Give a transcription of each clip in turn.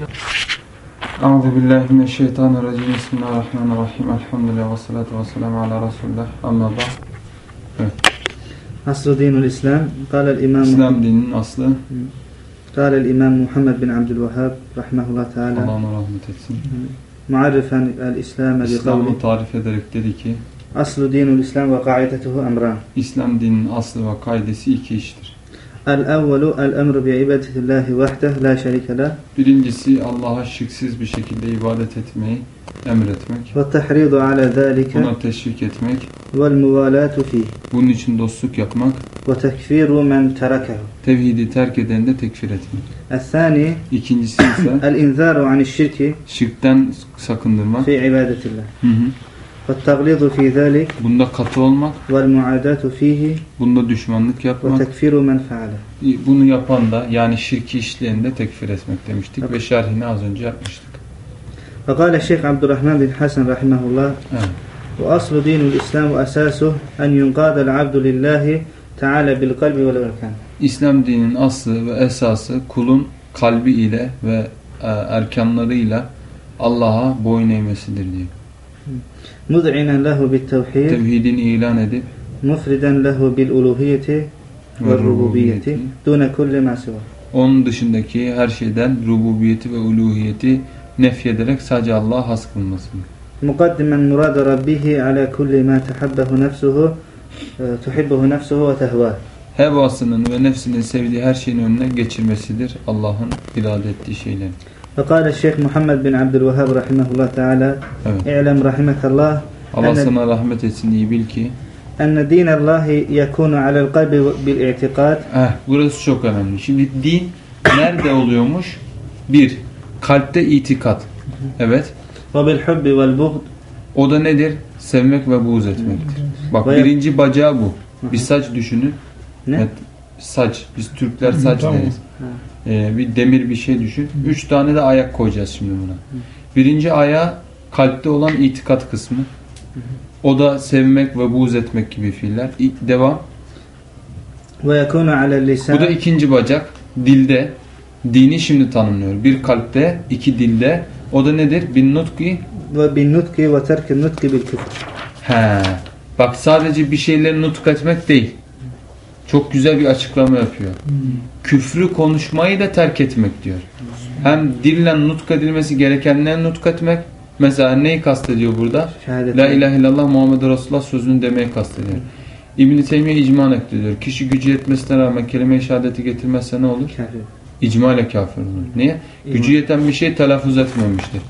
vesile. Euzu billahi mineşşeytanirracim. Bismillahirrahmanirrahim. Elhamdülillahi ve salatu vesselamü ala Resulillah. Amma ba'd. Evet. Aslı dinul İslam. Kâlel İmam İslam dininin aslı. Kâlel İmam Muhammed bin Abdülvehhab rahmehullah teala. Allah'ına rahmet etsin. Muarrifen el İslam'e bi İslam'ı tarif ederek dedi ki Aslı dinul İslam ve kaidetuhu emran. İslam dininin aslı ve kaidesi iki iştir. El-evvelu el-emru bi'ibadetillahi vehdeh la şerike Birincisi Allah'a şıksız bir şekilde ibadet etmeyi emretmek. Ve tehridu ala zâlike. Buna teşvik etmek. Vel muvalâtu fih. Bunun için dostluk yapmak. Ve tekfiru men terakehu. Tevhidi terk edeni de tekfir etmek. Es-sâni. İkincisi ise. El-inzâru anişşirki. Şirkten sakındırmak. Fi ibadetillah. Hı hı. والتغليظ في ذلك Bunda katı olmak. والمعاداة فيه Bunda düşmanlık yapmak. وتكفير من فعله Bunu yapan da yani şirki işleyen de tekfir etmek demiştik ve şerhini az önce yapmıştık. فقال الشيخ عبد الرحمن بن حسن رحمه الله Evet. وأصل دين الإسلام وأساسه أن ينقاد العبد لله تعالى بالقلب والأركان İslam dininin aslı ve esası kulun kalbi ile ve e, erkanlarıyla Allah'a boyun eğmesidir diyor. mud'inen lehu bit tevhid tevhidini ilan edip mufriden lehu bil uluhiyeti ve rububiyeti dune kulli masiva onun dışındaki her şeyden rububiyeti ve uluhiyeti nefyederek sadece Allah'a has kılmasını. Mukaddimen murad rabbihi ala kulli ma tahabbahu nefsuhu e, tuhibbuhu nefsuhu ve tehvah. Hevasının ve nefsinin sevdiği her şeyin önüne geçirmesidir Allah'ın irade ettiği şeylerin. فقال الشيخ محمد بن عبد الوهاب رحمه الله تعالى Evet. اعلم رحمك الله Allah أن, sana rahmet etsin iyi bil ki أن دين الله يكون على القلب بالاعتقاد Eh, burası çok önemli. Şimdi din nerede oluyormuş? Bir, kalpte itikat. Evet. وبالحب والبغض O da nedir? Sevmek ve buğz etmektir. Bak Ve- birinci bacağı bu. Bir saç düşünün. ne? Evet, saç. Biz Türkler saç Tamam. deriz. e, bir demir bir şey düşün. Üç tane de ayak koyacağız şimdi buna. Birinci ayağı kalpte olan itikat kısmı. O da sevmek ve buğz etmek gibi fiiller. Devam. Bu da ikinci bacak. Dilde. Dini şimdi tanımlıyor. Bir kalpte, iki dilde. O da nedir? Bin nutki ve bin nutki ve terkin nutki bil küfür. Bak sadece bir şeyleri nutuk etmek değil çok güzel bir açıklama yapıyor. Hmm. Küfrü konuşmayı da terk etmek diyor. Hem dille nutk edilmesi gerekenleri nutk etmek. Mesela neyi kastediyor burada? Şehadet La ilahe illallah Muhammed Resulullah sözünü demeyi kastediyor. Hmm. İbn-i Teymiye icma etti diyor. Kişi gücü yetmesine rağmen kelime-i şehadeti getirmezse ne olur? Kafir. İcma ile kafir olur. Niye? Gücü yeten bir şey telaffuz etmemiştir.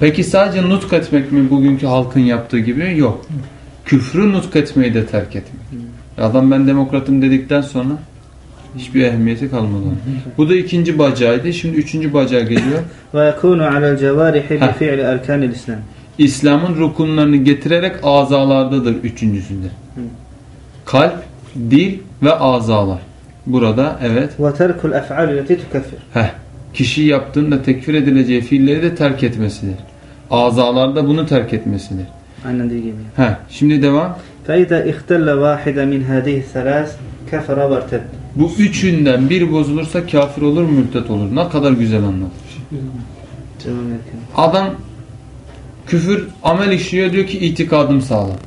Peki sadece nutk etmek mi bugünkü halkın yaptığı gibi? Yok. Hmm. Küfrü nutk etmeyi de terk etmek. Hmm. Adam ben demokratım dedikten sonra hiçbir ehemmiyeti kalmadı. Bu da ikinci bacağıydı. Şimdi üçüncü bacağı geliyor. Ve yekunu alel cevarihi bi fi'li erkanil İslam. İslam'ın rukunlarını getirerek azalardadır üçüncüsünde. Kalp, dil ve azalar. Burada evet. Ve terkul ef'alü leti tükeffir. Heh. Kişi yaptığında tekfir edileceği fiilleri de terk etmesidir. Azalarda bunu terk etmesidir. Aynen dediği gibi. Heh. Şimdi devam. فإذا اختل واحدة من هذه الثلاث كفر وارتد Bu üçünden bir bozulursa kafir olur, mürtet olur. Ne kadar güzel anlatmış. تمام يا Adam küfür amel işliyor diyor ki itikadım sağlam.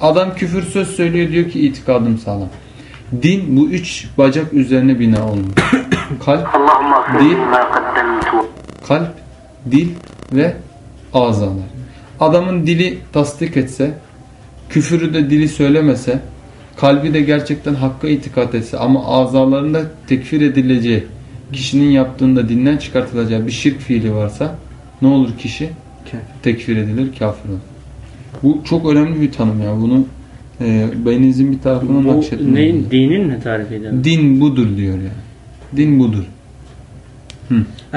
Adam küfür söz söylüyor diyor ki itikadım sağlam. Din bu üç bacak üzerine bina olmuş. Kalp, اللهم اغفر دي- لي ما قدمت kalp, dil ve azalar. Adamın dili tasdik etse, küfürü de dili söylemese, kalbi de gerçekten hakka itikat etse ama azalarında tekfir edileceği, kişinin yaptığında dinden çıkartılacağı bir şirk fiili varsa ne olur kişi? كافر Tekfir edilir, kafir olur. Bu çok önemli bir tanım ya. Bunu e, beyninizin bir tarafına Bu nakşetmeyin. neyin, dinin ne tarif eder? Din budur diyor yani. Din budur.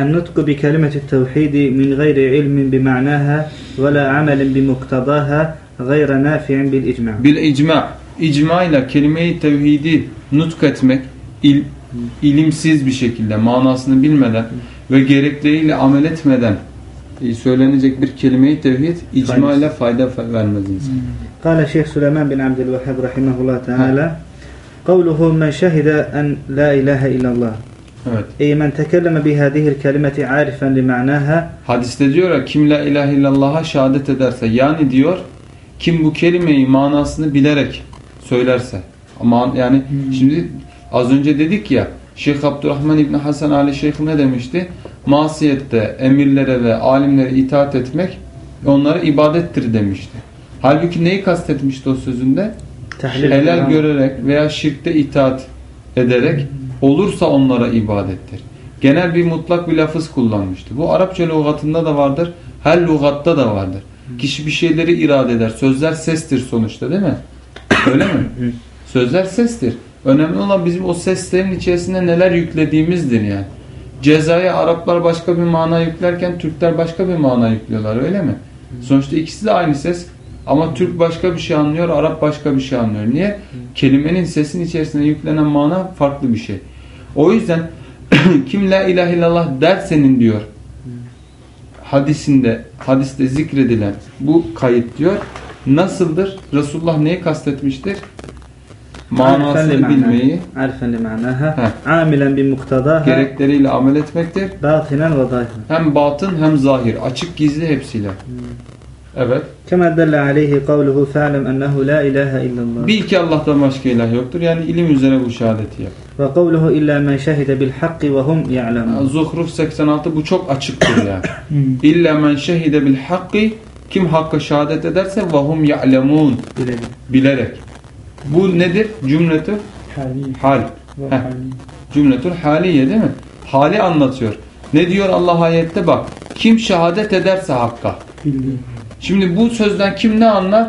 النطق بكلمة التوحيد من غير علم بمعناها ولا عمل بمقتضاها gayre nafi'in bil icma. Bil icma. İcma ile kelime-i tevhidi nutk etmek il, ilimsiz bir şekilde manasını bilmeden ve gerekleriyle amel etmeden e, söylenecek bir kelime-i tevhid icma ile fayda vermez insan. Hmm. Kale Şeyh Süleyman bin Abdülvehhab rahimahullah teala kavluhu men şehide en la ilahe illallah Evet. Ey men tekelleme bi hadihil kelimeti arifen li ma'naha. Hadiste diyor ya kim la ilahe illallah'a şehadet ederse yani diyor kim bu kelimeyi manasını bilerek söylerse. Ama yani hmm. şimdi az önce dedik ya Şeyh Abdurrahman İbni Hasan Ali Şeyh ne demişti? Masiyette emirlere ve alimlere itaat etmek onlara ibadettir demişti. Halbuki neyi kastetmişti o sözünde? Tehlil Helal ya. görerek veya şirkte itaat ederek hmm. olursa onlara ibadettir. Genel bir mutlak bir lafız kullanmıştı. Bu Arapça lügatında da vardır. Her lügatta da vardır. Kişi bir şeyleri irade eder. Sözler sestir sonuçta değil mi? Öyle mi? Sözler sestir. Önemli olan bizim o seslerin içerisinde neler yüklediğimizdir yani. Cezaya Araplar başka bir mana yüklerken Türkler başka bir mana yüklüyorlar öyle mi? Sonuçta ikisi de aynı ses ama Türk başka bir şey anlıyor, Arap başka bir şey anlıyor. Niye? Kelimenin sesin içerisine yüklenen mana farklı bir şey. O yüzden kim la ilahe illallah dersenin diyor hadisinde hadiste zikredilen bu kayıt diyor nasıldır? Resulullah neyi kastetmiştir? manasını bilmeyi amilen bi muktadaha gerekleriyle amel etmektir. Batinen ve zahir. Hem batın hem zahir, açık gizli hepsiyle. Hmm. Evet. Kema delle aleyhi kavluhu fe'lem ennehu la ilahe illallah. Bil ki Allah'tan başka ilah yoktur. Yani ilim üzere bu şehadeti yap. Ve kavluhu illa men şehide bil hakki ve hum ya'lemun. Zuhruf 86 bu çok açıktır yani. Hmm. illa men şehide bil hakki kim hakka şehadet ederse ve hum ya'lemun. Bilerek. Bu nedir? Cümletül hal. hal. Cümletül haliye değil mi? Hali anlatıyor. Ne diyor Allah ayette bak. Kim şehadet ederse hakka. Bildiği. Şimdi bu sözden kim ne anlar?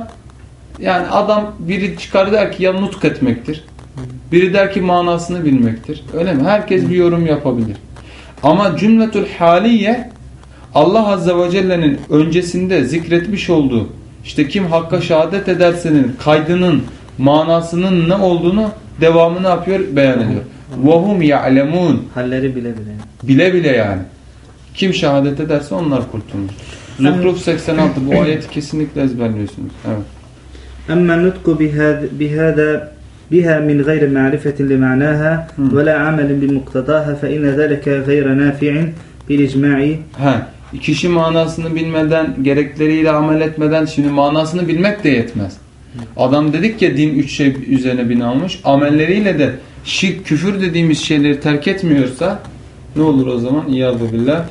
Yani adam biri çıkar der ki ya nutk etmektir. Biri der ki manasını bilmektir. Öyle mi? Herkes bir yorum yapabilir. Ama cümletül haliye Allah Azze ve Celle'nin öncesinde zikretmiş olduğu işte kim hakka şehadet edersenin kaydının manasının ne olduğunu devamını yapıyor beyan ediyor. Vahum ya'lemun. Halleri bile bile. Bile bile yani. Kim şehadet ederse onlar kurtulmuş. Zuhruf 86 bu ayet kesinlikle ezberliyorsunuz. Evet. Emme nutku bihada biha min gayri ma'rifetin li ma'naha hmm. ve la amelin bi muktadaha fe inne zeleke gayre nafi'in bil icma'i. Ha. Kişi manasını bilmeden, gerekleriyle amel etmeden şimdi manasını bilmek de yetmez. Hmm. Adam dedik ya din üç şey üzerine bina olmuş. Amelleriyle de şirk, küfür dediğimiz şeyleri terk etmiyorsa ne olur o zaman? İyâzu billah.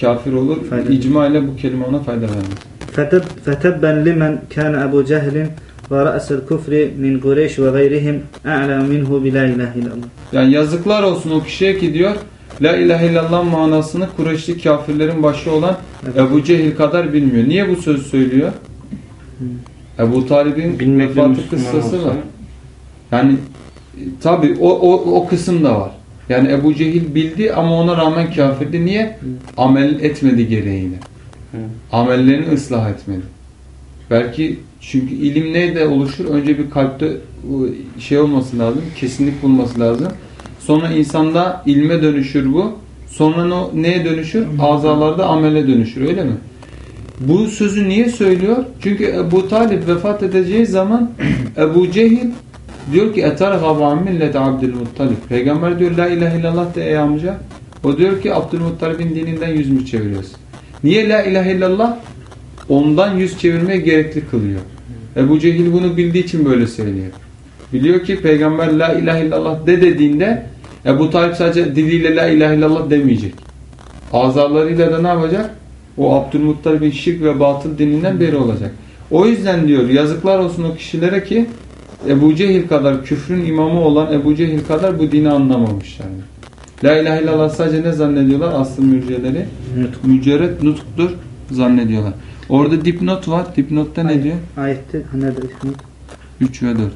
Kafir olur. İcma ile bu kelime ona fayda vermez. Fetebben limen kâne Ebu Cehil'in ve ra'sel kufri min Kureyş ve gayrihim a'la minhu bi la ilahe illallah. Yani yazıklar olsun o kişiye ki diyor La ilahe illallah manasını Kureyşli kafirlerin başı olan evet. Ebu Cehil kadar bilmiyor. Niye bu sözü söylüyor? Hı. Ebu Talib'in vefatı kıssası var. Yani e, tabi o, o, o kısım da var. Yani Ebu Cehil bildi ama ona rağmen kafirdi. Niye? Amel etmedi gereğini. Hı. Amellerini ıslah etmedi. Belki çünkü ilim neyde oluşur? Önce bir kalpte ıı, şey olması lazım, kesinlik bulması lazım. Sonra insanda ilme dönüşür bu. Sonra ne, neye dönüşür? Azalarda amele dönüşür öyle mi? Bu sözü niye söylüyor? Çünkü Ebu Talib vefat edeceği zaman Ebu Cehil diyor ki eter gavan millet Abdülmuttalib. Peygamber diyor la ilahe illallah de ey amca. O diyor ki Abdülmuttalib'in dininden yüz mü çeviriyorsun? Niye la ilahe illallah? Ondan yüz çevirmeye gerekli kılıyor. Ebu Cehil bunu bildiği için böyle söylüyor. Biliyor ki peygamber la ilahe illallah de dediğinde Ebu Talip sadece diliyle la ilahe illallah demeyecek. Azalarıyla da ne yapacak? O Abdülmuttalib'in şirk ve batıl dininden beri olacak. O yüzden diyor yazıklar olsun o kişilere ki Ebu Cehil kadar küfrün imamı olan Ebu Cehil kadar bu dini anlamamışlar. La ilahe illallah sadece ne zannediyorlar? Aslı mürciyeleri Nutk. mücerret nutuktur zannediyorlar. Orada dipnot var. Dipnotta ne diyor? Ayette nerede ismi? 3 ve 4.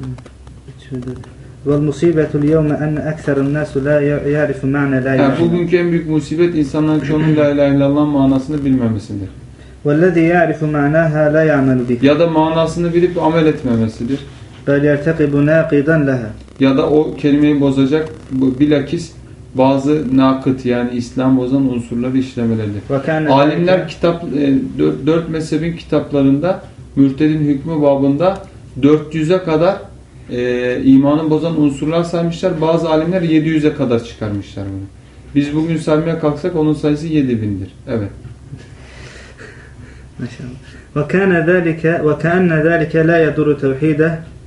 والمصيبة اليوم أن أكثر الناس لا يعرف معنى لا إله Yani إلا الله bugünkü en büyük musibet insanların çoğunun la ilahe illallah manasını bilmemesidir. والذي يعرف معناها لا يعمل به Ya da manasını bilip amel etmemesidir. bel yertekibu nâkiden leha. Ya da o kelimeyi bozacak bilakis bazı nakıt yani İslam bozan unsurları işlemeleridir. Alimler kitap e, dört, dört mezhebin kitaplarında mürtedin hükmü babında 400'e kadar e, imanın bozan unsurlar saymışlar. Bazı alimler 700'e kadar çıkarmışlar bunu. Biz bugün saymaya kalksak onun sayısı 7000'dir. Evet. Maşallah. Ve kana zalika ve kana zalika la yaduru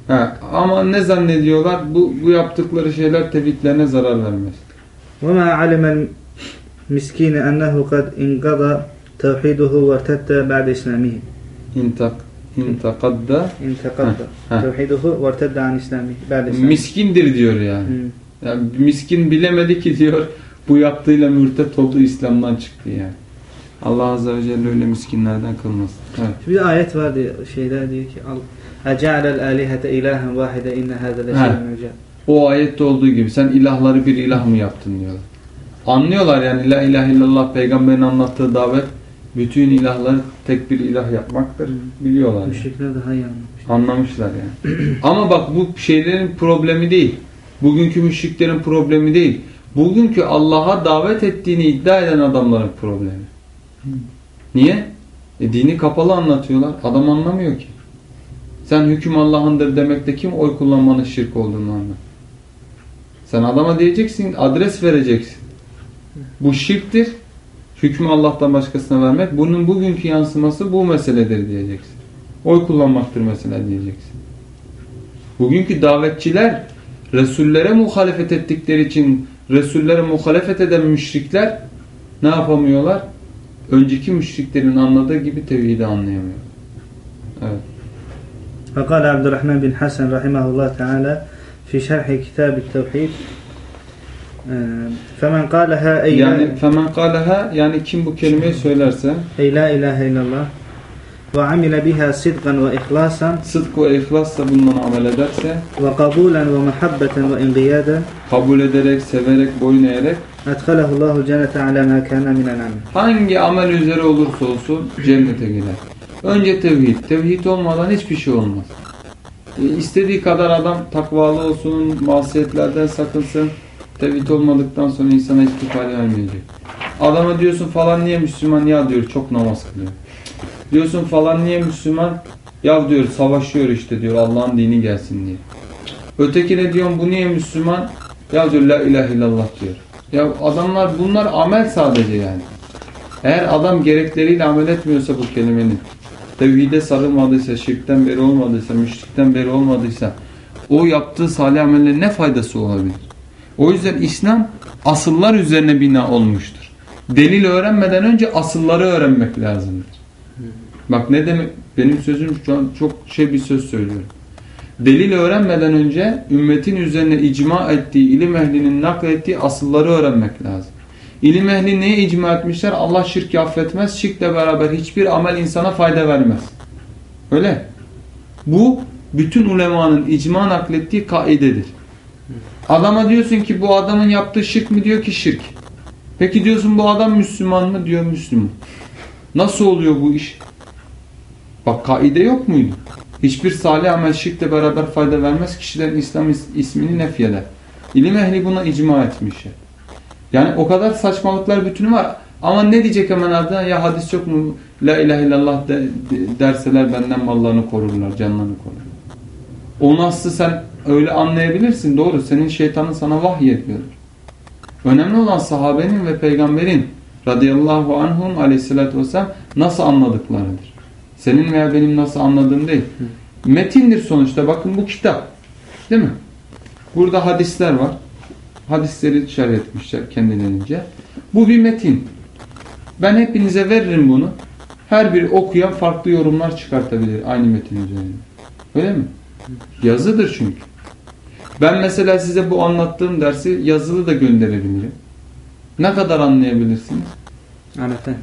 Ha, ama ne zannediyorlar? Bu, bu yaptıkları şeyler tevhidlerine zarar vermez. وما علم المسكين أنه قد انقضى توحيده وارتد بعد إسلامه İntak, intakadda انتقض ها. توحيده وارتد عن إسلامه بعد إسلامه miskindir diyor yani. مم. yani. Miskin bilemedi ki diyor bu yaptığıyla mürtet oldu İslam'dan çıktı yani. Allah Azze ve Celle öyle miskinlerden kılmasın. Evet. Bir ayet var diyor, şeyler diyor ki al İlahen vahide inne hâze Ha. leşe'un ucab. O ayette olduğu gibi sen ilahları bir ilah mı yaptın diyorlar. Anlıyorlar yani la ilahe illallah peygamberin anlattığı davet bütün ilahları tek bir ilah yapmaktır. Biliyorlar. yani. Müşrikler daha iyi anlamış. Anlamışlar yani. Ama bak bu şeylerin problemi değil. Bugünkü müşriklerin problemi değil. Bugünkü Allah'a davet ettiğini iddia eden adamların problemi. Niye? E, dini kapalı anlatıyorlar. Adam anlamıyor ki. Sen hüküm Allah'ındır demekte kim oy kullanmanın şirk olduğunu anlar. Sen adama diyeceksin, adres vereceksin. Bu şirktir. Hükmü Allah'tan başkasına vermek. Bunun bugünkü yansıması bu meseledir diyeceksin. Oy kullanmaktır mesela diyeceksin. Bugünkü davetçiler Resullere muhalefet ettikleri için Resullere muhalefet eden müşrikler ne yapamıyorlar? Önceki müşriklerin anladığı gibi tevhidi anlayamıyor. Evet. Ve kâle Abdurrahman bin Hasan rahimahullah teala fi şerhi kitab-ı tevhid Femen kâleha ey yani femen kâleha yani kim bu kelimeyi söylerse ey la ilahe illallah ve amile biha sidqan ve ihlasan sıdk ve ihlasla bundan amel ederse ve kabulen ve muhabbeten ve inqiyaden kabul ederek, severek, boyun eğerek etkalehullahu cennete ala ma kana minel amel hangi amel üzere olursa olsun cennete girer. Önce tevhid. Tevhid olmadan hiçbir şey olmaz. E, istediği kadar adam takvalı olsun, masiyetlerden sakınsın. Tevhid olmadıktan sonra insana hiçbir fayda vermeyecek. Adama diyorsun falan niye Müslüman? Ya diyor çok namaz kılıyor. Diyorsun falan niye Müslüman? Ya diyor savaşıyor işte diyor Allah'ın dini gelsin diye. Ötekine diyorum bu niye Müslüman? Ya diyor la ilahe illallah diyor. Ya adamlar bunlar amel sadece yani. Eğer adam gerekleriyle amel etmiyorsa bu kelimenin, tevhide sarılmadıysa, şirkten beri olmadıysa, müşrikten beri olmadıysa, o yaptığı salih amellerin ne faydası olabilir? O yüzden İslam asıllar üzerine bina olmuştur. Delil öğrenmeden önce asılları öğrenmek lazımdır. Bak ne demek, benim sözüm şu an çok şey bir söz söylüyorum. Delil öğrenmeden önce ümmetin üzerine icma ettiği, ilim ehlinin naklettiği asılları öğrenmek lazım. İlim ehli neye icma etmişler? Allah şirki affetmez. Şirkle beraber hiçbir amel insana fayda vermez. Öyle. Bu bütün ulemanın icma naklettiği kaidedir. Adama diyorsun ki bu adamın yaptığı şirk mi? Diyor ki şirk. Peki diyorsun bu adam Müslüman mı? Diyor Müslüman. Nasıl oluyor bu iş? Bak kaide yok muydu? Hiçbir salih amel şirkle beraber fayda vermez. Kişilerin İslam is- ismini nefyeder. İlim ehli buna icma etmişler. Yani o kadar saçmalıklar bütünü var. Ama ne diyecek hemen ardından? Ya hadis yok mu? La ilahe illallah de, de- derseler benden mallarını korurlar, canlarını korurlar. O nasıl sen öyle anlayabilirsin. Doğru. Senin şeytanın sana vahyediyor. Önemli olan sahabenin ve peygamberin radıyallahu anhum aleyhissalatü vesselam nasıl anladıklarıdır. Senin veya benim nasıl anladığım değil. Metindir sonuçta. Bakın bu kitap. Değil mi? Burada hadisler var. Hadisleri şerh etmişler kendilerince. Bu bir metin. Ben hepinize veririm bunu. Her biri okuyan farklı yorumlar çıkartabilir aynı metin üzerine. Öyle mi? Yazıdır çünkü. Ben mesela size bu anlattığım dersi yazılı da gönderebilirim. Ne kadar anlayabilirsiniz? Anlatan.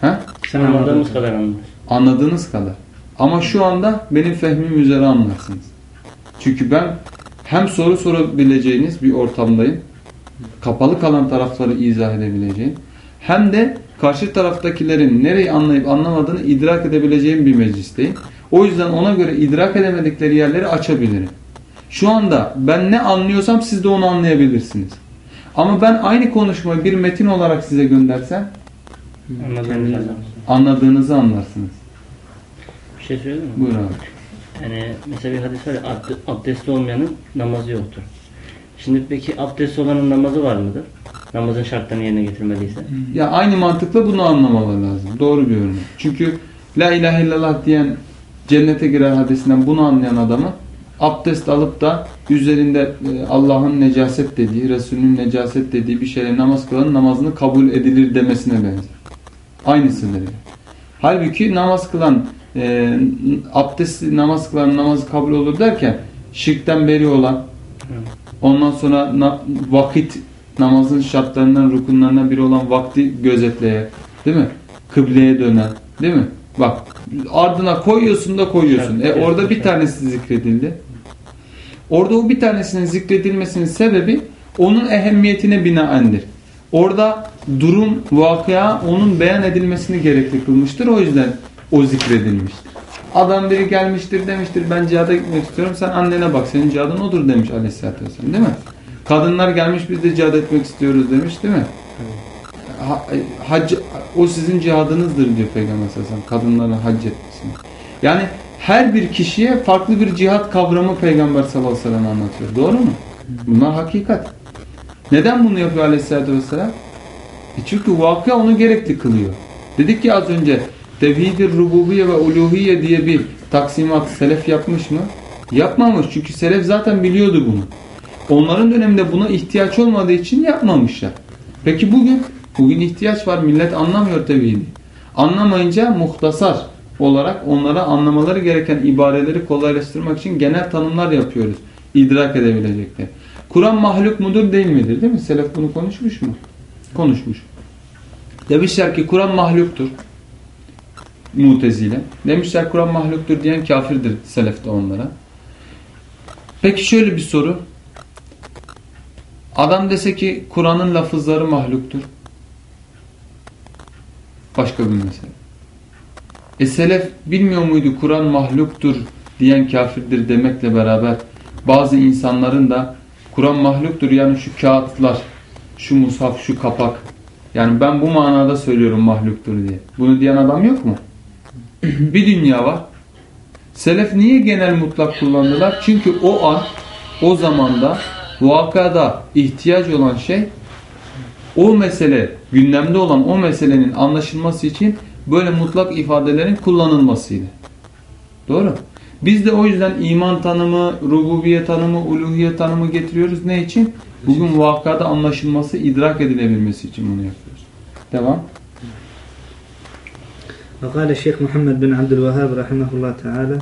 Ha? Sen Anladığımız kadar anlarız. Anladığınız kadar. Ama şu anda benim fehmim üzere anlarsınız. Çünkü ben hem soru sorabileceğiniz bir ortamdayım. Kapalı kalan tarafları izah edebileceğim. Hem de karşı taraftakilerin nereyi anlayıp anlamadığını idrak edebileceğim bir meclisteyim. O yüzden ona göre idrak edemedikleri yerleri açabilirim. Şu anda ben ne anlıyorsam siz de onu anlayabilirsiniz. Ama ben aynı konuşmayı bir metin olarak size göndersem anladığınızı anlarsınız. Bir şey söyleyeyim mi? Buyur abi. Yani mesela bir hadis var ya abd- abdestli olmayanın namazı yoktur. Şimdi peki abdestli olanın namazı var mıdır? Namazın şartlarını yerine getirmediyse. Ya aynı mantıkla bunu anlamaları lazım. Doğru bir örnek. Çünkü La ilahe illallah diyen cennete girer hadisinden bunu anlayan adamı abdest alıp da üzerinde e, Allah'ın necaset dediği, Resulünün necaset dediği bir şeyle namaz kılanın namazını kabul edilir demesine benzer. Aynısıdır. yani. Halbuki namaz kılan e, abdestli namaz kılan namazı kabul olur derken şirkten beri olan ondan sonra na- vakit namazın şartlarından rukunlarından biri olan vakti gözetleyen değil mi? Kıbleye dönen değil mi? Bak ardına koyuyorsun da koyuyorsun. E orada bir tanesi zikredildi. Orada o bir tanesinin zikredilmesinin sebebi onun ehemmiyetine binaendir. Orada durum, vakıa onun beyan edilmesini gerekli kılmıştır. O yüzden o zikredilmiştir. Adam biri gelmiştir demiştir ben cihada gitmek istiyorum sen annene bak senin cihadın odur demiş aleyhissalatü vesselam değil mi? Kadınlar gelmiş biz de cihad etmek istiyoruz demiş değil mi? Ha, hac, o sizin cihadınızdır diyor Peygamber sallallahu aleyhi ve sellem kadınların hac etmesini. Yani her bir kişiye farklı bir cihat kavramı Peygamber sallallahu aleyhi ve sellem anlatıyor. Doğru mu? Bunlar hakikat. Neden bunu yapıyor aleyhissalatü vesselam? E çünkü vakıa onu gerekli kılıyor. Dedik ki az önce tevhid-i rububiye ve uluhiye diye bir taksimat selef yapmış mı? Yapmamış. Çünkü selef zaten biliyordu bunu. Onların döneminde buna ihtiyaç olmadığı için yapmamışlar. Peki bugün? Bugün ihtiyaç var. Millet anlamıyor tevhidi. Anlamayınca muhtasar olarak onlara anlamaları gereken ibareleri kolaylaştırmak için genel tanımlar yapıyoruz. İdrak edebilecekler. Kur'an mahluk mudur değil midir değil mi? Selef bunu konuşmuş mu? Konuşmuş. Demişler ki Kur'an mahluktur. Mutezile. Demişler Kur'an mahluktur diyen kafirdir selefte onlara. Peki şöyle bir soru. Adam dese ki Kur'an'ın lafızları mahluktur. Başka bir mesele. E selef bilmiyor muydu Kur'an mahluktur diyen kafirdir demekle beraber bazı insanların da Kur'an mahluktur yani şu kağıtlar, şu mushaf, şu kapak. Yani ben bu manada söylüyorum mahluktur diye. Bunu diyen adam yok mu? bir dünya var. Selef niye genel mutlak kullandılar? Çünkü o an, o zamanda vakada ihtiyaç olan şey o mesele, gündemde olan o meselenin anlaşılması için böyle mutlak ifadelerin kullanılmasıydı. Doğru. Biz de o yüzden iman tanımı, rububiye tanımı, uluhiye tanımı getiriyoruz. Ne için? Bugün vakada anlaşılması, idrak edilebilmesi için bunu yapıyoruz. Devam. وقال الشيخ محمد بن عبد الوهاب رحمه الله تعالى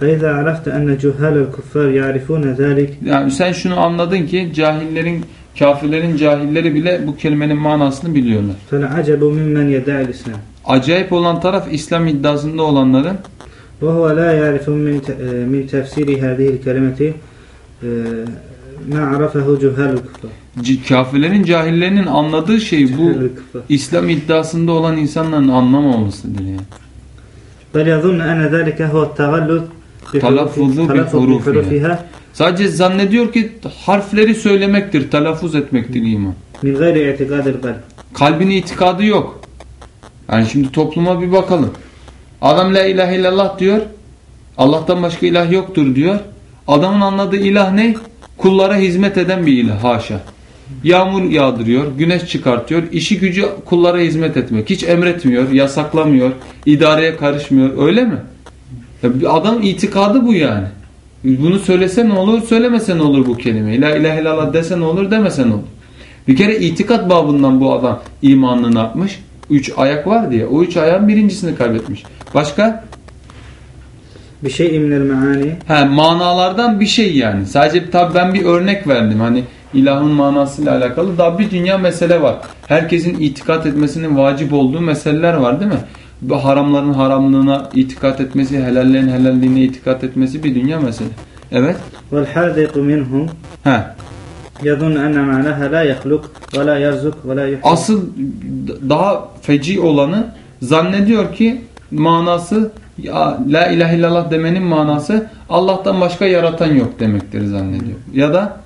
فإذا عرفت أن جهال الكفار يعرفون ذلك Yani sen şunu anladın ki cahillerin, kafirlerin cahilleri bile bu kelimenin manasını biliyorlar. فالعجب ممن يدعي الإسلام Acayip olan taraf İslam iddiasında olanların وهو لا يعرف من ت- من تفسير هذه الكلمة ما عرفه جهال الكفار c- kafirlerin cahillerinin anladığı şey bu جهال الكفار İslam iddiasında olan insanların anlamamasıdır yani. بل يظن أن ذلك هو التغلط بحروف- تلفظ تلفظ بحروفها. بحروفها Sadece zannediyor ki harfleri söylemektir, telaffuz etmektir iman. من غير اعتقاد القلب Kalbin itikadı yok. Yani şimdi topluma bir bakalım. Adam la ilahe illallah diyor. Allah'tan başka ilah yoktur diyor. Adamın anladığı ilah ne? Kullara hizmet eden bir ilah haşa. Yağmur yağdırıyor, güneş çıkartıyor. İşi gücü kullara hizmet etmek. Hiç emretmiyor, yasaklamıyor, idareye karışmıyor. Öyle mi? Adam itikadı bu yani. Bunu söylese ne olur, söylemese ne olur bu kelimeyi. La ilahe illallah dese ne olur, demese ne olur. Bir kere itikat babından bu adam imanını yapmış? Üç ayak var diye. O üç ayağın birincisini kaybetmiş. Başka? Bir şey imler meani. He, manalardan bir şey yani. Sadece tabi ben bir örnek verdim. Hani ilahın manasıyla alakalı daha bir dünya mesele var. Herkesin itikat etmesinin vacip olduğu meseleler var değil mi? Bu haramların haramlığına itikat etmesi, helallerin helalliğine itikat etmesi bir dünya mesele. Evet. Vel hadiku minhum. He. يظن أن معناها لا يخلق ولا يرزق ولا يحيي Asıl daha feci olanı zannediyor ki manası ya, la ilahe illallah demenin manası Allah'tan başka yaratan yok demektir zannediyor. Ya da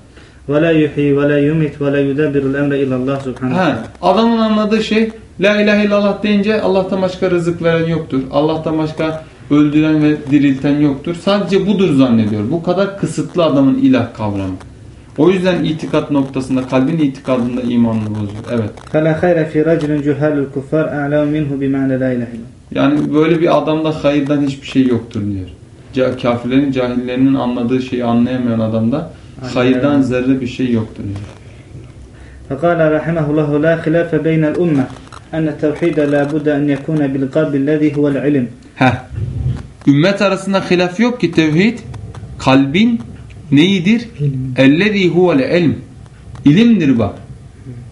ولا يحيي ولا يميت ولا يدبر الأمر إلا الله سبحانه he, وتعالى adamın anladığı şey la ilahe illallah deyince Allah'tan başka rızık veren yoktur. Allah'tan başka öldüren ve dirilten yoktur. Sadece budur zannediyor. Bu kadar kısıtlı adamın ilah kavramı. O yüzden itikat noktasında, kalbin itikadında imanını bozuyor. Evet. فلا خير في رجل جهال الكفار أعلم منه بمعنى لا إله إلا Yani böyle bir adamda hayırdan hiçbir şey yoktur diyor. Ca- Kafirlerin, cahillerinin anladığı şeyi anlayamayan adamda Aynen. hayırdan zerre bir şey yoktur diyor. فقال رحمه الله لا خلاف بين الأمة أن التوحيد لا بد أن يكون بالقلب الذي هو العلم Heh. Ümmet arasında hilaf yok ki tevhid kalbin neyidir? Ellezî huvel ilm. İlimdir bak.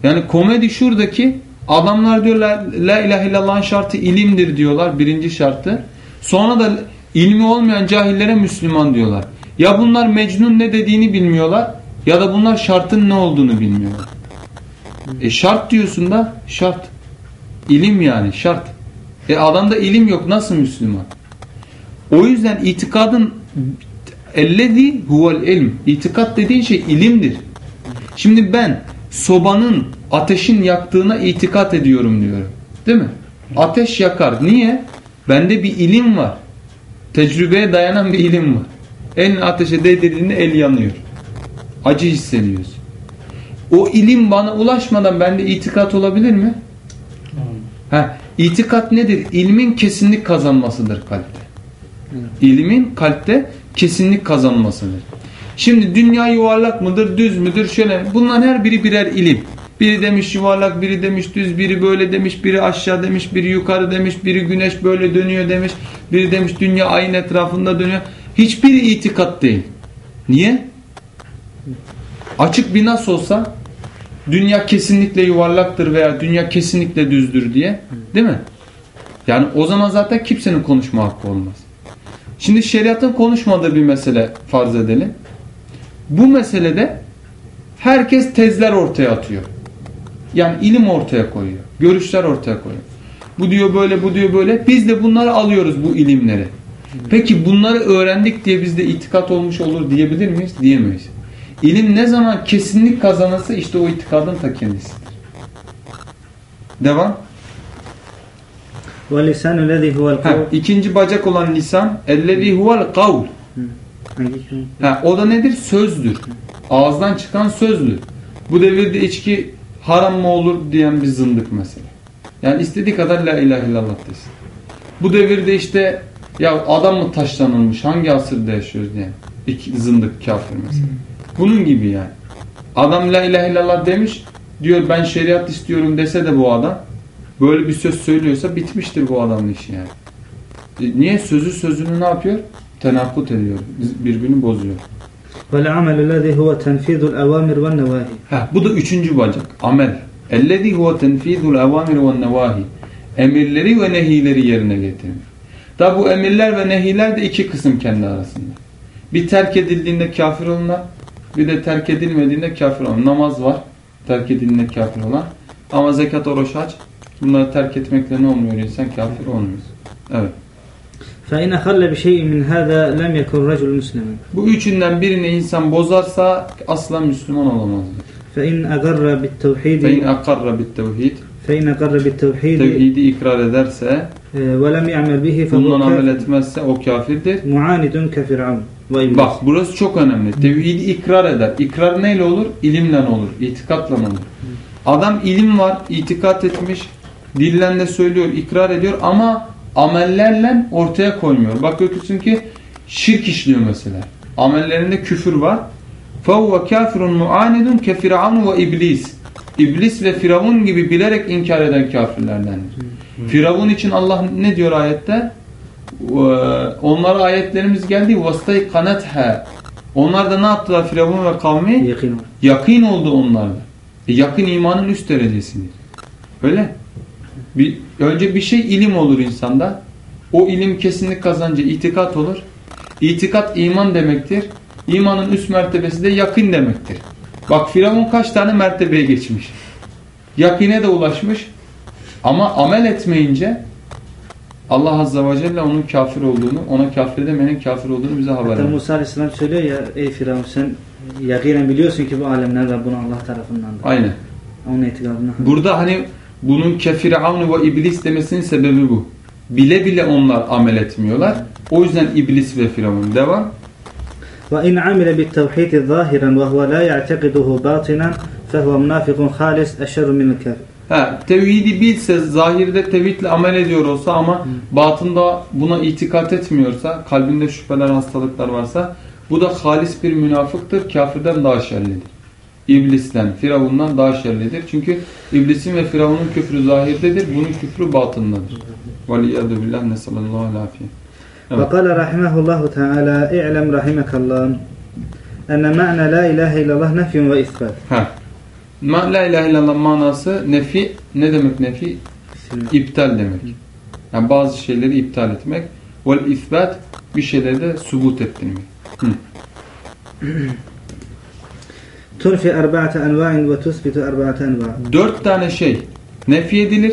Yani komedi şuradaki adamlar diyorlar la ilahe illallah'ın şartı ilimdir diyorlar. Birinci şartı. Sonra da ilmi olmayan cahillere Müslüman diyorlar. Ya bunlar Mecnun ne dediğini bilmiyorlar ya da bunlar şartın ne olduğunu bilmiyorlar. E şart diyorsun da şart. İlim yani şart. E adamda ilim yok nasıl Müslüman? O yüzden itikadın ellezi huvel ilm. İtikat dediğin şey ilimdir. Şimdi ben sobanın ateşin yaktığına itikat ediyorum diyorum. Değil mi? Ateş yakar. Niye? Bende bir ilim var. Tecrübeye dayanan bir ilim var. Elin ateşe değdirdiğinde el yanıyor. Acı hissediyorsun. O ilim bana ulaşmadan bende itikat olabilir mi? Ha, itikat nedir? İlmin kesinlik kazanmasıdır kalpte. İlmin kalpte kesinlik kazanmasıdır. Şimdi dünya yuvarlak mıdır, düz müdür? Şöyle. Bunların her biri birer ilim. Biri demiş yuvarlak, biri demiş düz, biri böyle demiş, biri aşağı demiş, biri yukarı demiş, biri güneş böyle dönüyor demiş, biri demiş dünya ayın etrafında dönüyor. Hiçbiri itikat değil. Niye? Açık bir nas olsa dünya kesinlikle yuvarlaktır veya dünya kesinlikle düzdür diye. Değil mi? Yani o zaman zaten kimsenin konuşma hakkı olmaz. Şimdi şeriatın konuşmadığı bir mesele farz edelim. Bu meselede herkes tezler ortaya atıyor. Yani ilim ortaya koyuyor. Görüşler ortaya koyuyor. Bu diyor böyle, bu diyor böyle. Biz de bunları alıyoruz bu ilimleri. Peki bunları öğrendik diye bizde itikat olmuş olur diyebilir miyiz? Diyemeyiz. İlim ne zaman kesinlik kazanırsa işte o itikadın ta kendisidir. Devam. Ve lisanü. İkinci bacak olan lisan ellezi huvel kavl. Ha, o da nedir? Sözdür. Ağızdan çıkan sözdür. Bu devirde içki haram mı olur diyen bir zındık mesela. Yani istediği kadar la ilahe illallah desin. Bu devirde işte ya adam mı taşlanılmış hangi asırda yaşıyoruz diye. İki zındık kafir mesela. Bunun gibi yani. Adam la ilahe illallah demiş diyor ben şeriat istiyorum dese de bu adam böyle bir söz söylüyorsa bitmiştir bu adamın işi yani. E, niye? Sözü sözünü ne yapıyor? Tenakut ediyor. Birbirini bozuyor. Vel amelü lezî huve tenfîzul evâmir. Bu da üçüncü bacak. Amel. Ellezî huve tenfîzul evâmir ve nevâhi. Emirleri ve nehileri yerine getirir. Da bu emirler ve nehiler de iki kısım kendi arasında. Bir terk edildiğinde kafir olunan, bir de terk edilmediğinde kafir olan. Namaz var, terk edildiğinde kafir olan. Ama zekat, oruç, hac bunları terk etmekle ne olmuyor insan? Kafir olmuyor. Evet. فإن أخل بشيء من هذا لم يكن رجل مسلما Bu üçünden birini insan bozarsa asla Müslüman olamaz. فإن أقر بالتوحيد فَاِنْ اَقَرَّ بِالتَّوْحِيدِ فإن أقر بالتوحيد Tevhidi ikrar ederse, آه، ولم يعمل به bundan فهو amel كافر etmezse o kafirdir. معاند كفرعون وإبليس Bak burası çok önemli. Tevhidi ikrar eder. İkrar neyle olur? İlimle olur. İtikatla olur. Adam ilim var, itikat etmiş, dillen de söylüyor, ikrar ediyor ama amellerle ortaya koymuyor. Bak görüyorsun ki şirk işliyor mesela. Amellerinde küfür var. فَهُوَ كَافِرٌ مُعَانِدٌ كَفِرَعَانُ وَاِبْلِيسِ İblis ve Firavun gibi bilerek inkar eden kafirlerdendir. Firavun için Allah ne diyor ayette? Ee, Onlara ayetlerimiz geldi. Vastay kanetha. Onlar da ne yaptılar Firavun ve kavmi? يقين Yakın oldu onlarda. E, yakın imanın üst derecesidir. Öyle. Bir, önce bir şey ilim olur insanda. O ilim kesinlik kazanınca itikat olur. İtikat iman demektir. İmanın üst mertebesi de yakın demektir. Bak Firavun kaç tane mertebeye geçmiş. Yakine de ulaşmış. Ama amel etmeyince Allah Azze ve Celle onun kafir olduğunu, ona kafir edemeyenin kafir olduğunu bize haber veriyor. Musa Aleyhisselam söylüyor ya ey Firavun sen yakinen biliyorsun ki bu alemler Rabbun Allah tarafındandır. Aynen. Onun itikadına. Burada hani bunun kefiravnu ve iblis demesinin sebebi bu. Bile bile onlar amel etmiyorlar. O yüzden iblis ve firavun. Devam. وإن عمل بالتوحيد ظاهرا وهو لا يعتقده باطنا فهو منافق خالص أشر من الكافر Ha, tevhidi bilse, zahirde tevhidle amel ediyor olsa ama batında buna itikat etmiyorsa, kalbinde şüpheler, hastalıklar varsa bu da halis bir münafıktır, kafirden daha şerlidir. İblisten, Firavundan daha şerlidir. Çünkü iblisin ve Firavun'un küfrü zahirdedir, bunun küfrü batındadır. Veliyyadu billah nesallallahu aleyhi Evet. وقال رحمه الله تعالى اعلم رحمك الله أن معنى لا إله إلا الله نفي وإثبات Ha. Ma, la ilahe illallah manası nefi, ne demek nefi? İptal demek. Yani bazı şeyleri iptal etmek. Vel isbat bir şeyleri de subut ettirmek. Turfi erba'ate enva'in ve tusbitu erba'ate enva'. Dört tane şey nefi edilir.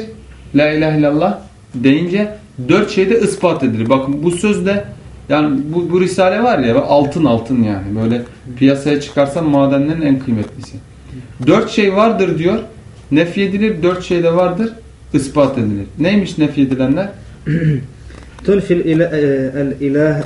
La ilahe illallah deyince dört şey de ispat edilir. Bakın bu sözde yani bu, bu risale var ya altın altın yani böyle piyasaya çıkarsan madenlerin en kıymetlisi. Dört şey vardır diyor. Nefi edilir. Dört şey de vardır. ispat edilir. Neymiş nefi edilenler? Tulfil e, ilah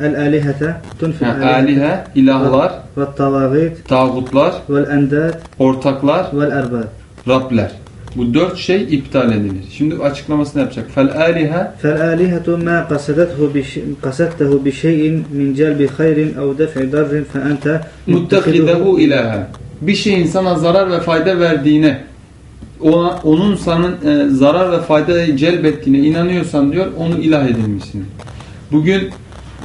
El-alihete tunfil alihe ilahlar ve tavagit tağutlar ve endet ortaklar ve erbab Rabler. Bu dört şey iptal edilir. Şimdi açıklamasını yapacak. Fel alihe Fel alihetu ma qasadethu bi qasadtehu bi şey'in min celbi hayrin ev def'i darrin fe ente muttehidehu ilaha. Bir şey insana zarar ve fayda verdiğine ona, onun sanın e, zarar ve faydayı celbettiğine inanıyorsan diyor onu ilah edinmişsin. Bugün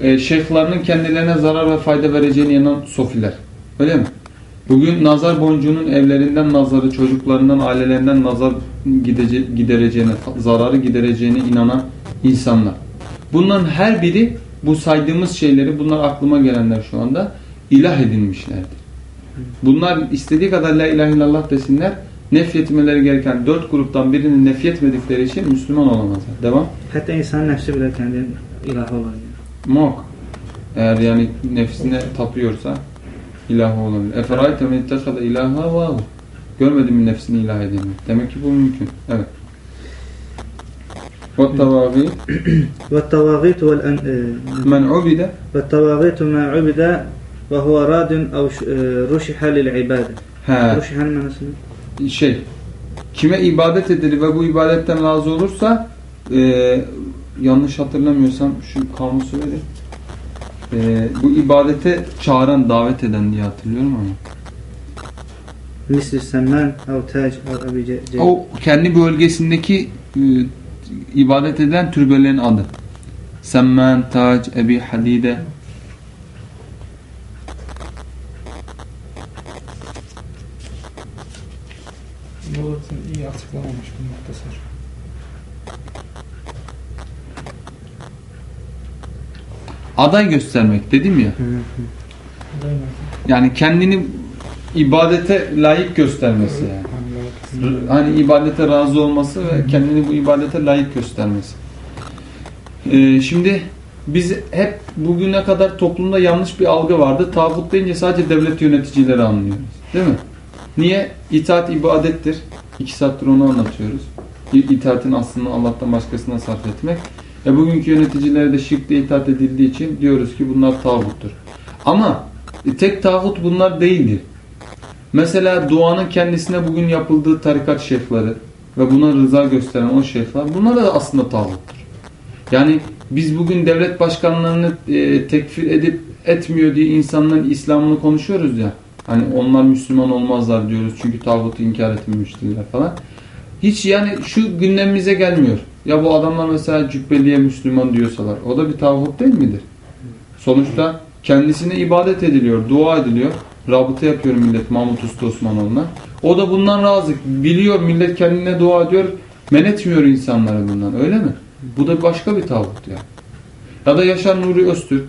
e, şeyhlarının kendilerine zarar ve fayda vereceğine inanan sofiler. Öyle mi? Bugün nazar boncuğunun evlerinden nazarı, çocuklarından, ailelerinden nazar gidece, gidereceğine, zararı gidereceğine inanan insanlar. Bunların her biri bu saydığımız şeyleri, bunlar aklıma gelenler şu anda ilah edinmişlerdir. Bunlar istediği kadar la ilahe illallah desinler, nefretmeleri gereken dört gruptan birini nefretmedikleri için Müslüman olamazlar. Devam. Hatta insan nefsi bile kendi ilahı olan Muhakkak. Eğer yani nefsine tapıyorsa ilahı olabilir. Eferayte men ittehada ilaha vahu. Görmedin mi nefsini ilah edinmek? Demek ki bu mümkün. Evet. وَالتَّوَاغِيتُ والطواغيت والأن... مَنْ عُبِدَ والطواغيت ما عبد وهو راد أو ش- رشح للعبادة He, رشح'ın manası ne? şey kime ibadet edilir ve bu ibadetten razı olursa e, yanlış hatırlamıyorsam şu kanun söyledi. Ee, bu ibadete çağıran, davet eden diye hatırlıyorum ama. Misli semmen O kendi bölgesindeki e, ibadet eden türbelerin adı. Semmen, tac, ebi, hadide, Aday göstermek dedim ya. Yani kendini ibadete layık göstermesi yani. Hani ibadete razı olması ve kendini bu ibadete layık göstermesi. Ee, şimdi biz hep bugüne kadar toplumda yanlış bir algı vardı. Tağut deyince sadece devlet yöneticileri anlıyoruz. Değil mi? Niye? İtaat ibadettir. İki saattir onu anlatıyoruz. İtaatin aslında Allah'tan başkasına sarf etmek. E bugünkü yöneticilere de şirkte itaat edildiği için diyoruz ki bunlar tağuttur. Ama e, tek tağut bunlar değildir. Mesela duanın kendisine bugün yapıldığı tarikat şeyhleri ve buna rıza gösteren o şeyhler bunlar da aslında tağuttur. Yani biz bugün devlet başkanlarını e, tekfir edip etmiyor diye insanların İslam'ını konuşuyoruz ya. Hani onlar Müslüman olmazlar diyoruz çünkü tağutu inkar etmemiştirler falan. Hiç yani şu gündemimize gelmiyor. Ya bu adamlar mesela cübbeliye Müslüman diyorsalar o da bir tağut değil midir? Sonuçta kendisine ibadet ediliyor, dua ediliyor. Rabıta yapıyor millet Mahmut Usta Osmanoğlu'na. O da bundan razı. Biliyor millet kendine dua ediyor. Men etmiyor insanları bundan. Öyle mi? Bu da başka bir tağut yani. Ya da Yaşar Nuri Öztürk.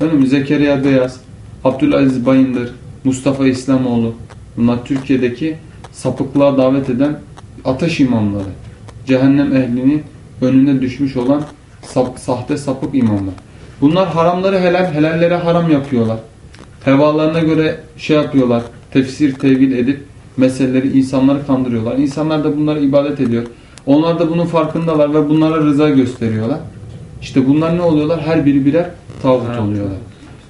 Öyle mi? Zekeriya Beyaz. Abdülaziz Bayındır. Mustafa İslamoğlu. Bunlar Türkiye'deki sapıklığa davet eden ateş imamları. Cehennem ehlini önüne düşmüş olan sap- sahte sapık imamlar. Bunlar haramları helal, helallere haram yapıyorlar. Hevalarına göre şey yapıyorlar. Tefsir, tevil edip meseleleri insanları kandırıyorlar. İnsanlar da bunlara ibadet ediyor. Onlar da bunun farkındalar ve bunlara rıza gösteriyorlar. İşte bunlar ne oluyorlar? Her biri birer tağut oluyorlar.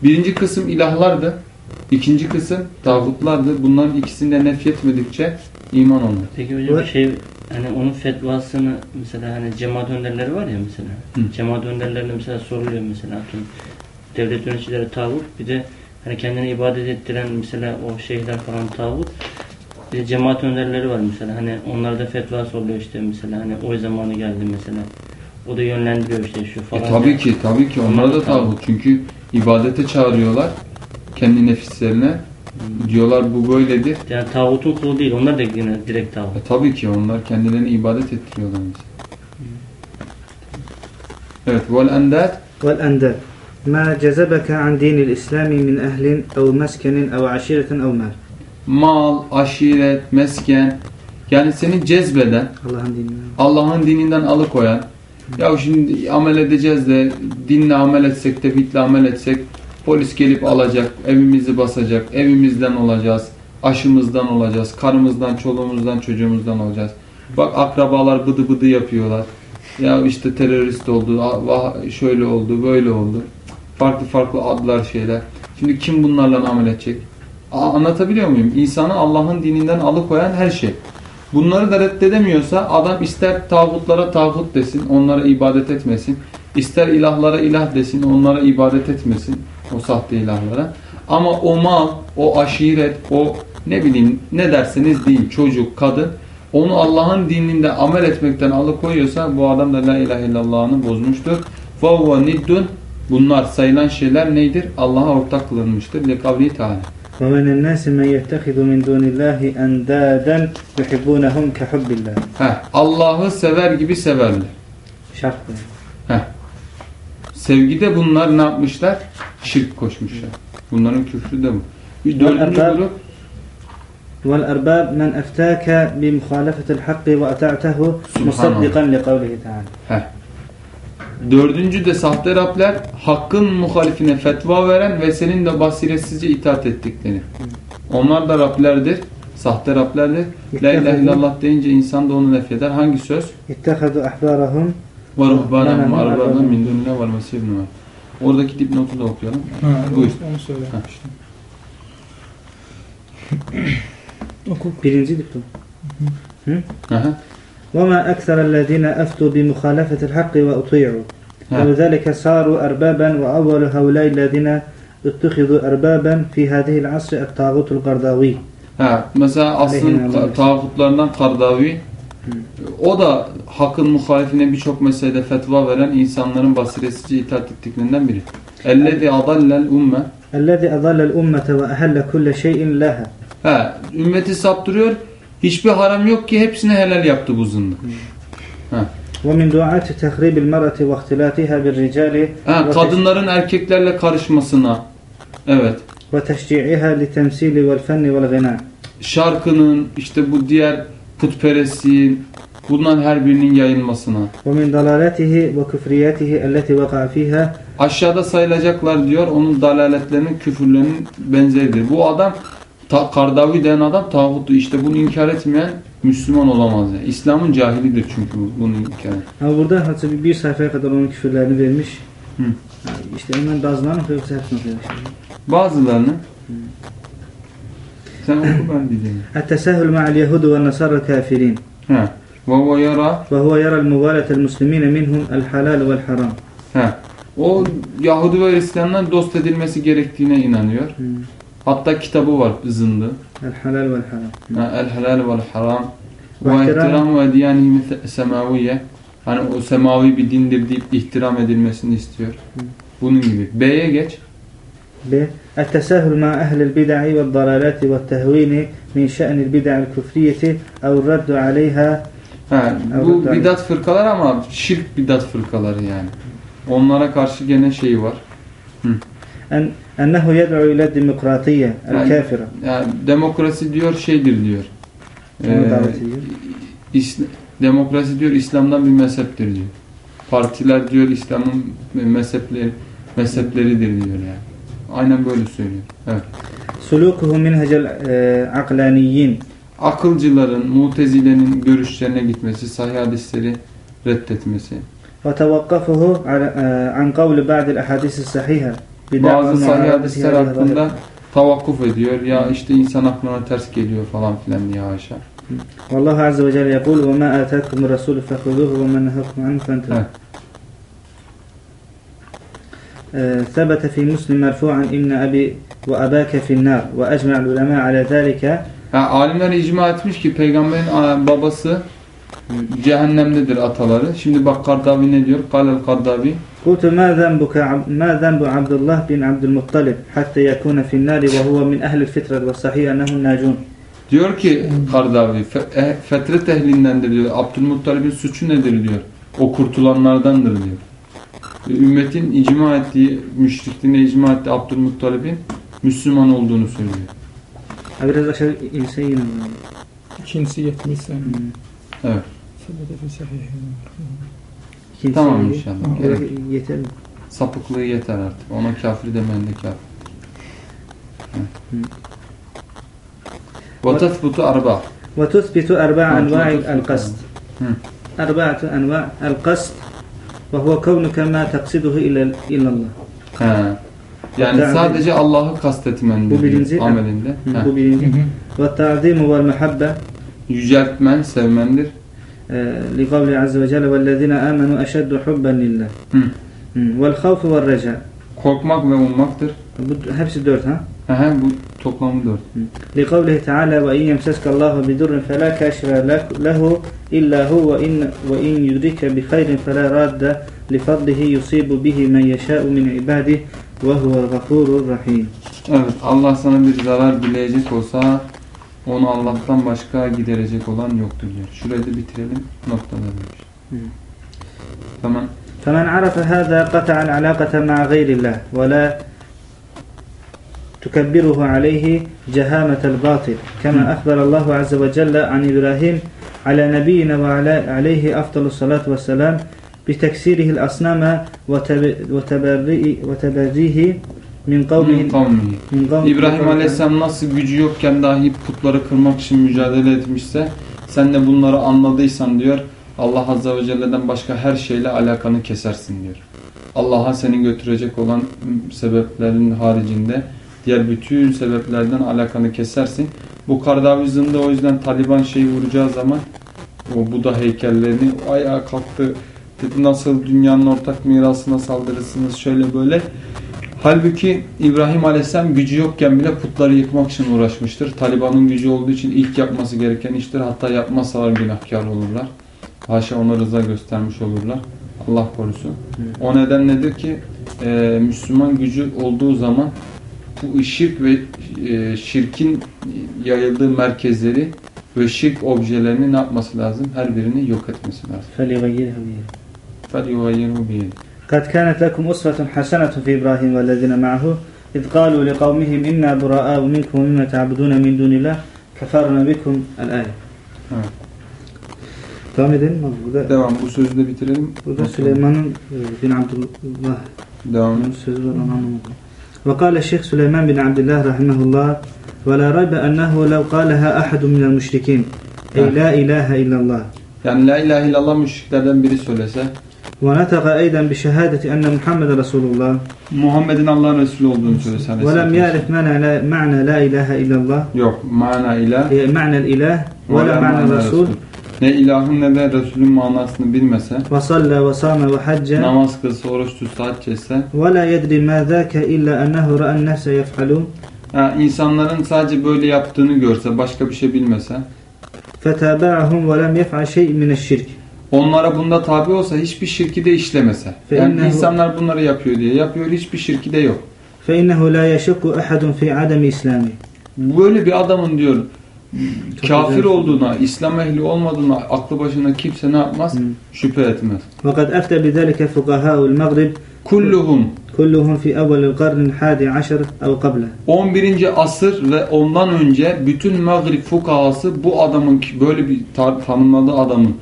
Birinci kısım ilahlardı. İkinci kısım tağutlardı. Bunların ikisini de nefyetmedikçe iman olmaz. Peki hocam bir şey hani onun fetvasını mesela hani cemaat önderleri var ya mesela. Hı. Cemaat önderlerine mesela soruluyor mesela atıyorum. Devlet yöneticileri tağut bir de hani kendine ibadet ettiren mesela o şeyhler falan tağut. Bir de cemaat önderleri var mesela. Hani onlarda fetvası oluyor işte mesela hani o zamanı geldi mesela. O da yönlendiriyor işte şu E, falan. tabii ki, tabii ki onlara da tağut. Çünkü ibadete çağırıyorlar kendi nefislerine diyorlar bu böyledir. Yani tağutun kulu değil. Onlar da yine direkt tağut. E, tabii ki onlar kendilerini ibadet ettiriyorlar bize. Evet. Vel endat. Vel endat. Ma cezebeke an dinil İslami min ehlin ev meskenin ev aşiretin ev mer. Mal, aşiret, mesken. Yani seni cezbeden, Allah'ın dininden, Allah'ın dininden alıkoyan, ya şimdi amel edeceğiz de dinle amel etsek, tevhidle amel etsek polis gelip alacak, evimizi basacak, evimizden olacağız, aşımızdan olacağız, karımızdan, çoluğumuzdan, çocuğumuzdan olacağız. Bak akrabalar bıdı bıdı yapıyorlar. Ya işte terörist oldu, şöyle oldu, böyle oldu. Farklı farklı adlar şeyler. Şimdi kim bunlarla amel edecek? Anlatabiliyor muyum? İnsanı Allah'ın dininden alıkoyan her şey. Bunları da reddedemiyorsa adam ister tağutlara tağut desin, onlara ibadet etmesin. ister ilahlara ilah desin, onlara ibadet etmesin O sahte ilahlara. Ama o mal, o aşiret, o ne bileyim ne derseniz deyin çocuk, kadın onu Allah'ın dininde amel etmekten alıkoyuyorsa bu adam da la ilahe illallah'ını bozmuştur. فَهُوَ niddun Bunlar sayılan şeyler neydir? Allah'a ortak kılınmıştır. لِقَوْلِهِ Teala. ومن الناس من يتخذ من دون الله أندادا يحبونهم كحب الله Heh, Allah'ı sever gibi severler. şart bu. Heh. Sevgide bunlar ne yapmışlar? Şirk koşmuşlar. Bunların küfrü de bu. Bir dördüncü Erkab- grup والأرباب من أفتاك بمخالفة الحق وأطعته سبحان مصدقا لقوله تعالى Heh. Dördüncü de sahte Rabler hakkın muhalifine fetva veren ve senin de basiretsizce itaat ettikleri. Onlar da Rablerdir. Sahte Rablerdir. La ilahe illallah deyince insan da onu nefreder. Hangi söz? اتخذوا أحبارهم وَرُهْبَانًا وَأَرْبَابًا مِنْ دُونِ اللّٰهِ وَالْمَسِيْهِ بْنُ مَرْيَمَ. Oradaki dipnotu da وما أكثر الذين أفتوا بمخالفة الحق وأطيعوا. ولذلك صاروا أربابا وأول هؤلاء الذين اتخذوا أربابا في هذه العصر الطاغوت القرضاوي. ها. مثلا أصل طاغوتlarından قرداوي O da hakın muhalifine birçok meselede fetva veren insanların basiresici itaat ettiklerinden biri. Ellezî adallel umme Ellezî adallel ummete ve ehelle kulle şeyin lehe He, ümmeti saptırıyor. Hiçbir haram yok ki hepsine helal yaptı bu zındık. Hmm. Ve min duati tehribil merati ve ihtilatiha bir ricali Kadınların erkeklerle karışmasına Evet. Ve teşci'iha li temsili vel fenni vel gına Şarkının işte bu diğer putperestliğin bunların her birinin yayılmasına. ومن ضلالته وكفرياته التي وقع فيها Aşağıda sayılacaklar diyor. Onun dalaletlerinin, küfürlerinin benzeridir. Bu adam ta, Kardavi denen adam tağuttu. İşte bunu inkar etmeyen Müslüman olamaz. Yani. İslam'ın cahilidir çünkü bu, bunu inkar eden. Ama burada hatta bir, bir sayfaya kadar onun küfürlerini vermiş. Hı. Ha, İşte ondan bazılarını okuyor, yoksa hepsini okuyor. işte. Bazılarını Sen oku ben diyeceğim. Ettesahül ma'al yehudu ve nasara kafirin. Ha. Ve huve yara. Ve huve yara al-mugaletel muslimine minhum el-halal vel-haram. Ha. O Yahudi ve Hristiyanlar dost edilmesi gerektiğine inanıyor. Hmm. Hatta kitabı var zındı. El-halal vel-haram. El-halal vel-haram. Ve ihtiram ve diyanihim semaviye. Hani o semavi bir dindir deyip ihtiram edilmesini istiyor. Bunun gibi. B'ye geç. B. التساهل مع أهل البدع والضلالات والتهوين من شأن البدع الكفرية أو الرد عليها Ha, Evet, bu evet. bidat fırkalar ama şirk bidat fırkaları yani. Onlara karşı gene şey var. أن أنه يدعو إلى الديمقراطية الكافرة Yani demokrasi diyor şeydir diyor. Onu Ee, davet ediyor. İsl- demokrasi diyor İslam'dan bir mezheptir diyor. Partiler diyor İslam'ın mezhepleri mezhepleridir diyor yani. Aynen böyle söylüyor. Evet. Sulukuhu minhecel e, aklaniyin. Akılcıların, mutezilenin görüşlerine gitmesi, sahih hadisleri reddetmesi. Ve tevakkafuhu e, an kavli ba'dil ahadisi sahiha. Bazı sahih hadisler hakkında tavakkuf ediyor. Ya işte insan aklına ters geliyor falan filan diye haşa. Allah Azze ve Celle yapul ve ma atakum rasul fehuduhu ve men hakum an fentum. ثبت في مسلم مرفوعا إن أبي وأباك في النار وأجمع العلماء على ذلك Ha, alimler icma etmiş ki peygamberin a, babası cehennemdedir ataları. Şimdi bak Kardavi ne diyor? Kalel Kardavi. قلت ما ذنبك عب- ما ذنب عبد الله بن عبد المطلب حتى يكون في النار وهو من أهل الفطرة والصحيح أنهم ناجون Diyor ki Kardavi fe, e, fetret ehlindendir diyor. Abdülmuttalib'in suçu nedir diyor. O kurtulanlardandır diyor. E, Ümmetin icma ettiği, müşrikliğine icma ettiği Abdülmuttalib'in Müslüman olduğunu söylüyor. Biraz aşağı inse yine. İkincisi 70 sene. Evet. Sebede fi sahih. İkincisi Tamam iyi. inşallah. Tamam. Gerek. Yeter mi? Sapıklığı yeter artık. Ona kafir demeyen de kafir. وتثبت أربع وتثبت أربع نعم، أنواع وتثبت القصد مم. أربعة أنواع القصد ve huve kavnuke ma taksiduhu illallah. He. Yani sadece Allah'ı kastetmen bu birinci amelinde. Hı, bu birinci. Ve ta'zimu vel muhabbe yüceltmen, sevmendir. Ee, li kavli azze ve celle vellezine amenu eşeddu hubben lillah. Vel havfu vel reca. Korkmak ve ummaktır. Bu hepsi dört ha? He he, bu toplamı dört. لقوله تعالى وإن يمسسك الله بضر فلا كاشف لك- له إلا هو وإن وإن يدرك بخير فلا راد لفضله يصيب به من يشاء من عباده وهو الغفور الرحيم Evet, Allah sana bir zarar dileyecek olsa onu Allah'tan başka giderecek olan yoktur diyor. Şurayı da bitirelim. Noktalarıymış. Hı. Tamam. فمن عرف هذا قطع العلاقة مع غير الله ولا تكبره عليه جهامة الباطل كما أخبر الله عز وجل عن إبراهيم على نبينا وعلى عليه أفضل الصلاة والسلام بتكسيره الأصنام وتب- وتبرئ- وتبريه من قومه Min kavmihi. من قوم İbrahim Aleyhisselam nasıl gücü yokken dahi putları kırmak için mücadele etmişse sen de bunları anladıysan diyor Allah Azze ve Celle'den başka her şeyle alakanı kesersin diyor. Allah'a seni götürecek olan sebeplerin haricinde diğer bütün sebeplerden alakanı kesersin. Bu Kardavizm'de o yüzden Taliban şeyi vuracağı zaman o Buda heykellerini ayağa kalktı. Dedi nasıl dünyanın ortak mirasına saldırırsınız şöyle böyle. Halbuki İbrahim Aleyhisselam gücü yokken bile putları yıkmak için uğraşmıştır. Taliban'ın gücü olduğu için ilk yapması gereken iştir. Hatta yapmazsalar günahkar olurlar. Haşa ona rıza göstermiş olurlar. Allah korusun. O neden nedir ki e, Müslüman gücü olduğu zaman bu şirk ve e, şirkin yayıldığı merkezleri ve şirk objelerini ne yapması lazım? Her birini yok etmesi lazım. فليغيرها بيده فَلْيُغَيِّرْهُ بِيَدِهِ قد كانت لكم أسوة حسنة في إبراهيم والذين معه إذ قالوا لقومهم إنا براء منكم ومما تعبدون من دون الله كفرنا بكم الآية Evet. Devam edelim mi? Burada, Devam. Bu sözü de bitirelim. burada Süleyman'ın e, bin Abdullah Devam. onun sözü var onu anlamadım. وقال الشيخ سليمان بن عبد الله رحمه الله ولا ريب أنه لو قالها أحد من المشركين أي لا إله إلا الله Yani la ilahe illallah müşriklerden biri söylese ونطق أيضا بشهادة أن محمد رسول الله Muhammed'in Allah'ın Resulü olduğunu söylese. ولم يعرف معنى لا, معنى لا إله إلا الله Yok. Mana ilah. هي معنى الإله ولا معنى الرسول Ne ilahın ne de Resulün manasını bilmese, وصلى وصام وحج namaz kılsa, oruç tutsa, hac etse, ولا يدري ما ذاك إلا أنه رأى الناس يفعلون ha, insanların sadece böyle yaptığını görse, başka bir şey bilmese, فتابعهم ولم يفعل شيء من الشرك onlara bunda tabi olsa hiçbir şirki de işlemese. Yani فإنه- insanlar bunları yapıyor diye yapıyor, hiçbir şirki de yok. فإنه لا يشك أحد في عدم إسلامه Böyle bir adamın diyor Çok kafir olduğuna, İslam ehli olmadığına aklı başına kimse ne yapmaz? Şüphe etmez. Fakat efte bi zalika fuqaha'ul Maghrib kulluhum kulluhum fi evvelil karnin hadi aşer ev kable. 11. asır ve ondan önce bütün Maghrib fukahası bu adamın böyle bir tanımladığı adamın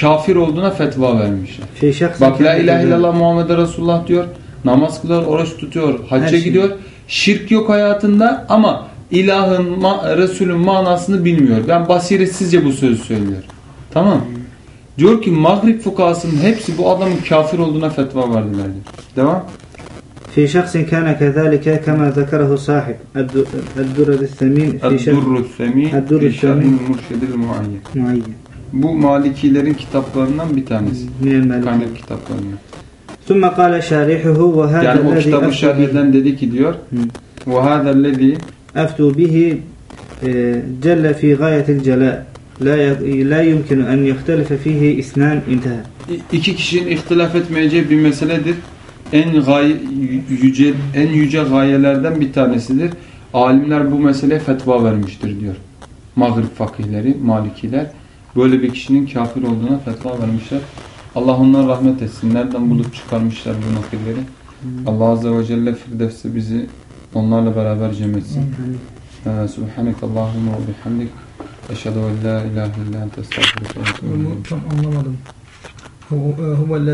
kafir olduğuna fetva vermişler. Şey Bak la ilahe illallah Muhammed Resulullah diyor. Namaz kılar, oruç tutuyor, hacca gidiyor. Şirk yok hayatında ama ilahın, ma- Resulün manasını bilmiyor. Ben basiretsizce bu sözü söylüyor. Tamam. Diyor ki Maghrib fukahasının hepsi bu adamın kafir olduğuna fetva verdiler diyor. Devam. في شخص كان كذلك كما ذكره صاحب الد- الدرر الثمين في شرح El-Durru Semi El-Durru fi Şerhil Semi. Murşidil Muayyen. معين Bu Malikilerin kitaplarından bir tanesi. من المالكية Kaynak kitaplarından. ثم قال شارحه وهذا Yani o الذي kitabı şerh أفتوا به, eden dedi ki diyor Hı. وَهَذَا الَّذ۪ي أفتوا به آه، جل في غاية الجلاء لا ي- لا يمكن أن يختلف فيه اثنان انتهى iki kişinin ihtilaf etmeyeceği bir meseledir. En gaye, yüce, en yüce gayelerden bir tanesidir. Alimler bu meseleye fetva vermiştir diyor. Mağrib fakihleri, Malikiler böyle bir kişinin kafir olduğuna fetva vermişler. Allah ondan rahmet etsin. Nereden bulup çıkarmışlar bu nakilleri? Allah Azze ve Celle Firdevs'e bizi onlarla beraber cem etsin. Subhaneke Allahümme ve bihamdik. Eşhedü en la ilahe illa ente. Onu tam anlamadım. Hu- e, huve